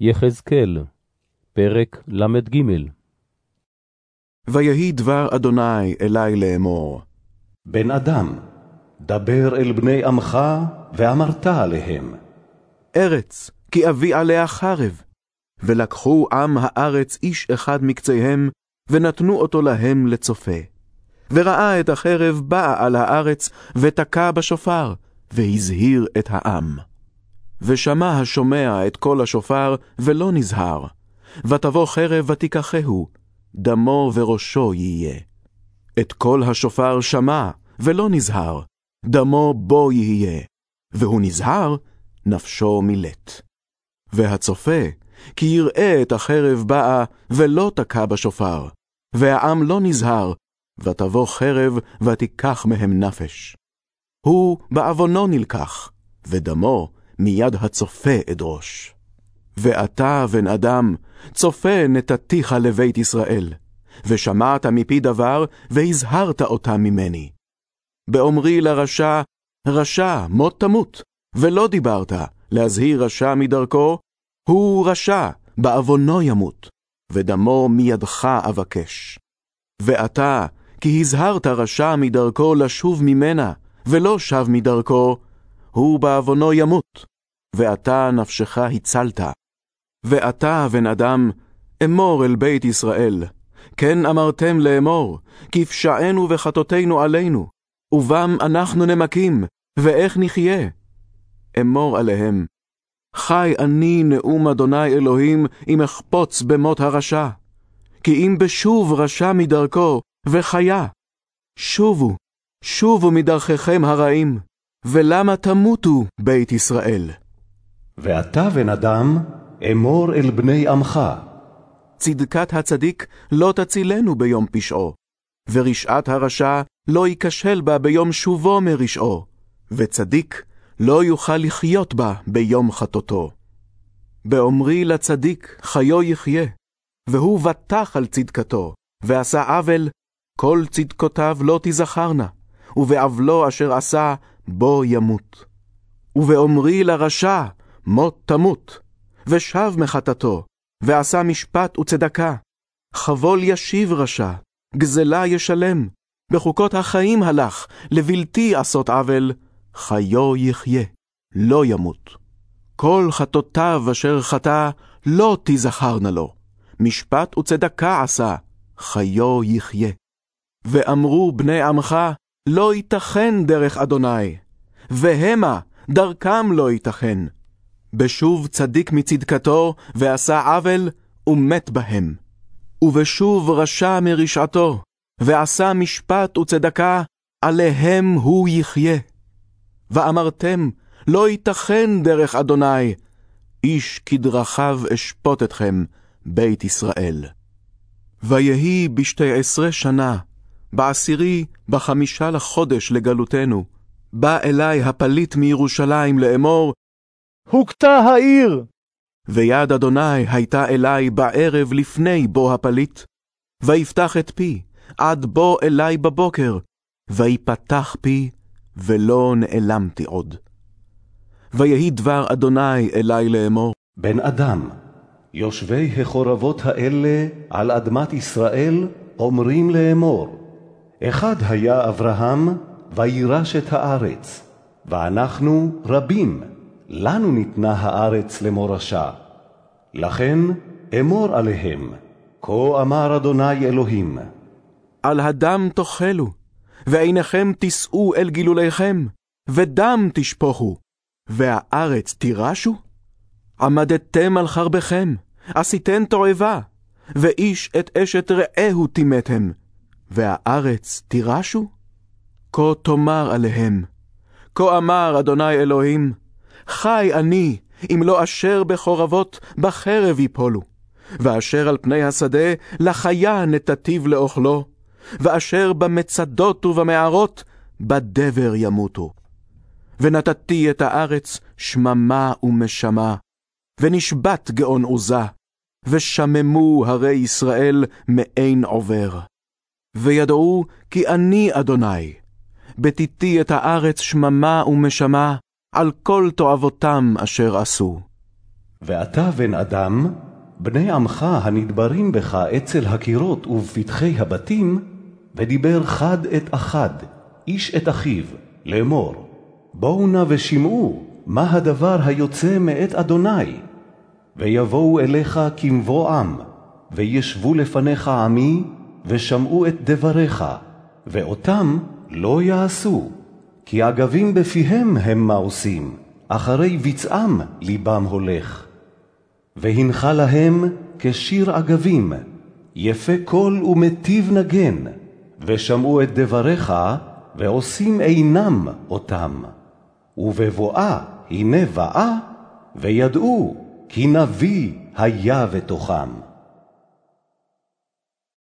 יחזקאל, פרק ל"ג ויהי דבר אדוני אלי לאמור. בן אדם, דבר אל בני עמך, ואמרת עליהם. ארץ, כי אביא עליה חרב. ולקחו עם הארץ איש אחד מקציהם, ונתנו אותו להם לצופה. וראה את החרב באה על הארץ, ותקע בשופר, והזהיר את העם. ושמע השומע את קול השופר, ולא נזהר. ותבוא חרב ותיקחהו, דמו וראשו יהיה. את קול השופר שמע, ולא נזהר, דמו בו יהיה. והוא נזהר, נפשו מילט. והצופה, כי יראה את החרב באה, ולא תקע בשופר. והעם לא נזהר, ותבוא חרב, ותיקח מהם נפש. הוא בעוונו נלקח, ודמו מיד הצופה אדרוש. ואתה, בן אדם, צופה נתתיך לבית ישראל, ושמעת מפי דבר, והזהרת אותה ממני. באומרי לרשע, רשע, מות תמות, ולא דיברת, להזהיר רשע מדרכו, הוא רשע, בעוונו ימות, ודמו מידך אבקש. ואתה, כי הזהרת רשע מדרכו לשוב ממנה, ולא שב מדרכו, הוא בעוונו ימות, ואתה נפשך הצלת. ואתה, בן אדם, אמור אל בית ישראל, כן אמרתם לאמור, כי פשענו עלינו, ובם אנחנו נמקים, ואיך נחיה? אמור עליהם, חי אני נאום אדוני אלוהים, אם אחפוץ במות הרשע. כי אם בשוב רשע מדרכו, וחיה. שובו, שובו מדרככם הרעים, ולמה תמותו, בית ישראל? ואתה, בן אדם, אמור אל בני עמך. צדקת הצדיק לא תצילנו ביום פשעו, ורשעת הרשע לא ייכשל בה ביום שובו מרשעו, וצדיק לא יוכל לחיות בה ביום חטאתו. באומרי לצדיק חיו יחיה, והוא בטח על צדקתו, ועשה עוול, כל צדקותיו לא תזכרנה, ובעוולו אשר עשה, בו ימות. ובאומרי לרשע, מות תמות, ושב מחטאתו, ועשה משפט וצדקה. חבול ישיב רשע, גזלה ישלם, בחוקות החיים הלך, לבלתי עשות עוול, חיו יחיה, לא ימות. כל חטאותיו אשר חטא, לא תזכרנה לו. משפט וצדקה עשה, חיו יחיה. ואמרו בני עמך, לא ייתכן דרך אדוני, והמה, דרכם לא ייתכן. בשוב צדיק מצדקתו, ועשה עוול, ומת בהם. ובשוב רשע מרשעתו, ועשה משפט וצדקה, עליהם הוא יחיה. ואמרתם, לא ייתכן דרך אדוני, איש כדרכיו אשפוט אתכם, בית ישראל. ויהי בשתי עשרה שנה, בעשירי, בחמישה לחודש לגלותנו, בא אלי הפליט מירושלים לאמור, הוכתה העיר! ויד אדוני הייתה אלי בערב לפני בוא הפליט, ויפתח את פי, עד בוא אלי בבוקר, ויפתח פי, ולא נעלמתי עוד. ויהי דבר אדוני אלי לאמור, בן אדם, יושבי החורבות האלה על אדמת ישראל אומרים לאמור, אחד היה אברהם, וירש את הארץ, ואנחנו רבים, לנו ניתנה הארץ למורשה. לכן אמור עליהם, כה אמר אדוני אלוהים. על הדם תאכלו, ועיניכם תישאו אל גילוליכם, ודם תשפוכו, והארץ תירשו? עמדתם על חרבכם, עשיתם תועבה, ואיש את אשת רעהו טימאתם, והארץ תירשו? כה תאמר עליהם, כה אמר אדוני אלוהים, חי אני, אם לא אשר בחורבות, בחרב יפולו, ואשר על פני השדה, לחיה נתתיו לאוכלו, ואשר במצדות ובמערות, בדבר ימותו. ונתתי את הארץ שממה ומשמה, ונשבת גאון עוזה, ושממו הרי ישראל מאין עובר. וידעו כי אני אדוני, בתיתי את הארץ שממה ומשמה, על כל תועבותם אשר עשו. ואתה, בן אדם, בני עמך הנדברים בך אצל הקירות ובפתחי הבתים, ודיבר חד את אחד, איש את אחיו, לאמור, בואו נא ושמעו מה הדבר היוצא מאת אדוני. ויבואו אליך כמבוא עם, וישבו לפניך עמי, ושמעו את דבריך, ואותם לא יעשו, כי אגבים בפיהם הם מעושים, אחרי ביצעם ליבם הולך. והנך להם כשיר אגבים, יפה קול ומטיב נגן, ושמעו את דבריך, ועושים אינם אותם. ובבואה הנה באה, וידעו כי נביא היה בתוכם.